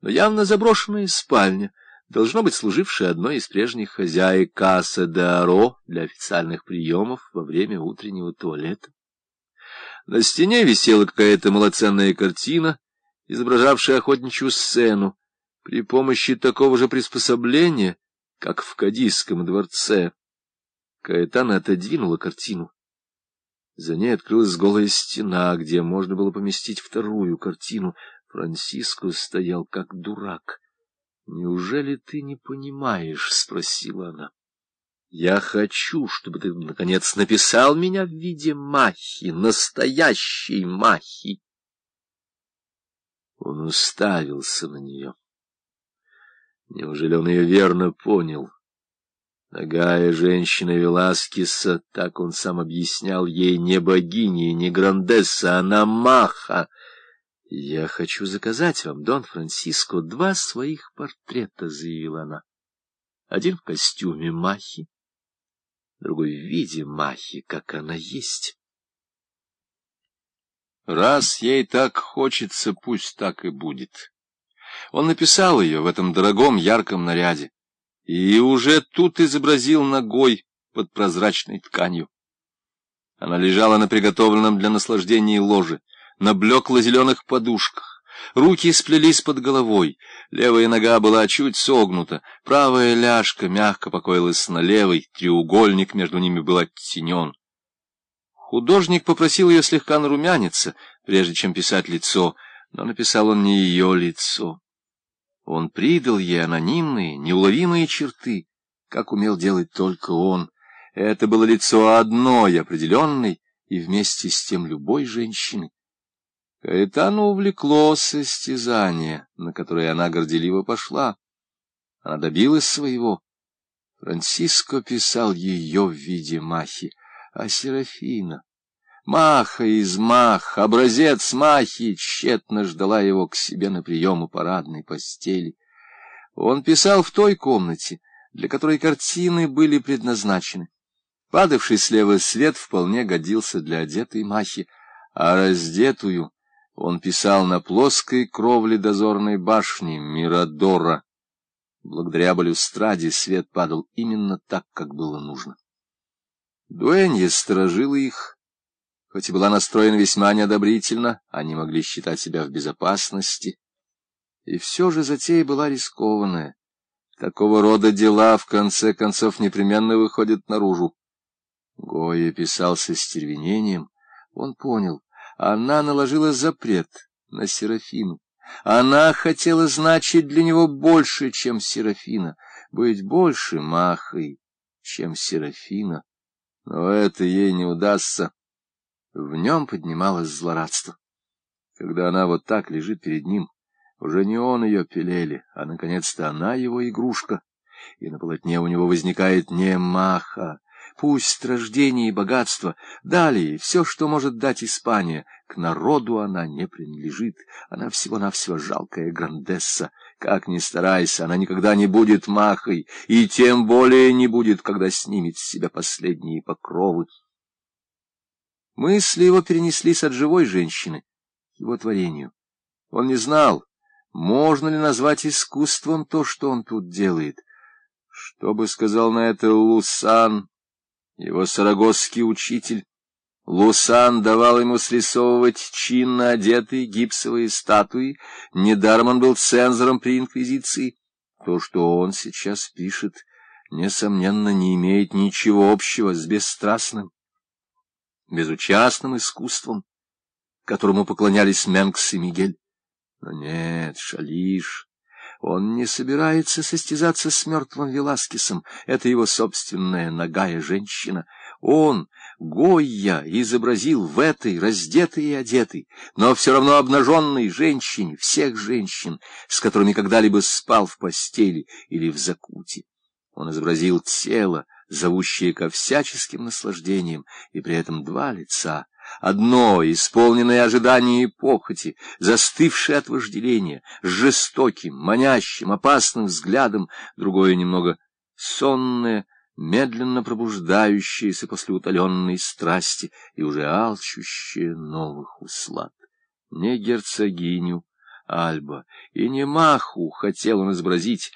но явно заброшенная спальня, должно быть служившая одной из прежних хозяек Касса де Аро для официальных приемов во время утреннего туалета. На стене висела какая-то малоценная картина, изображавшая охотничью сцену. При помощи такого же приспособления, как в Кадийском дворце, Каэтана отодвинула картину. За ней открылась голая стена, где можно было поместить вторую картину. Франциско стоял как дурак. «Неужели ты не понимаешь?» — спросила она. «Я хочу, чтобы ты, наконец, написал меня в виде махи, настоящей махи». Он уставился на нее. Неужели он ее верно понял? Ногая женщина Веласкеса, так он сам объяснял ей, не богиня, не грандесса, она маха. «Я хочу заказать вам, Дон Франциско, два своих портрета», — заявила она. «Один в костюме махи, другой в виде махи, как она есть». Раз ей так хочется, пусть так и будет. Он написал ее в этом дорогом ярком наряде и уже тут изобразил ногой под прозрачной тканью. Она лежала на приготовленном для наслаждения ложе, на блекло-зеленых подушках. Руки сплелись под головой, левая нога была чуть согнута, правая ляжка мягко покоилась на левой, треугольник между ними был оттенен. Художник попросил ее слегка нарумяниться, прежде чем писать лицо, но написал он не ее лицо. Он придал ей анонимные, неуловимые черты, как умел делать только он. Это было лицо одной, определенной, и вместе с тем любой женщины. Каэтану увлекло состязание, на которое она горделиво пошла. Она добилась своего. Франциско писал ее в виде махи, а Серафина, маха из мах, образец махи, тщетно ждала его к себе на прием у парадной постели. Он писал в той комнате, для которой картины были предназначены. Падавший слева свет вполне годился для одетой махи, а раздетую он писал на плоской кровле дозорной башни Мирадора. Благодаря балюстраде свет падал именно так, как было нужно. Дуэнья сторожила их, хоть и была настроена весьма неодобрительно, они могли считать себя в безопасности. И все же затея была рискованная. Такого рода дела, в конце концов, непременно выходят наружу. Гоя писал со стервенением. Он понял, она наложила запрет на Серафину. Она хотела значить для него больше, чем Серафина, быть больше Махой, чем Серафина. Но это ей не удастся. В нем поднималось злорадство. Когда она вот так лежит перед ним, уже не он ее пилели, а, наконец-то, она его игрушка, и на полотне у него возникает не Маха, Пусть рождение и богатство, далее все, что может дать Испания, к народу она не принадлежит, она всего-навсего жалкая грандесса. Как ни старайся, она никогда не будет махой, и тем более не будет, когда снимет с себя последние покровы. Мысли его перенеслись от живой женщины к его творению. Он не знал, можно ли назвать искусством то, что он тут делает. Что бы сказал на это Лусан, его сарагосский учитель Лусан давал ему срисовывать чинно одетые гипсовые статуи, недаром он был цензором при инквизиции. То, что он сейчас пишет, несомненно, не имеет ничего общего с бесстрастным, безучастным искусством, которому поклонялись Менкс и Мигель. Но нет, Шалиш он не собирается состязаться с мертвым Веласкесом. Это его собственная ногая женщина. Он, Гойя, изобразил в этой раздетой и одетой, но все равно обнаженной женщине, всех женщин, с которыми когда-либо спал в постели или в закуте. Он изобразил тело, зовущее ко всяческим наслаждениям, и при этом два лица — Одно, исполненное ожидания и похоти, застывшее от вожделения, с жестоким, манящим, опасным взглядом, другое немного сонное, медленно пробуждающееся после утоленной страсти и уже алчущее новых услад. Не герцогиню, Альба, и не Маху хотел он изобразить,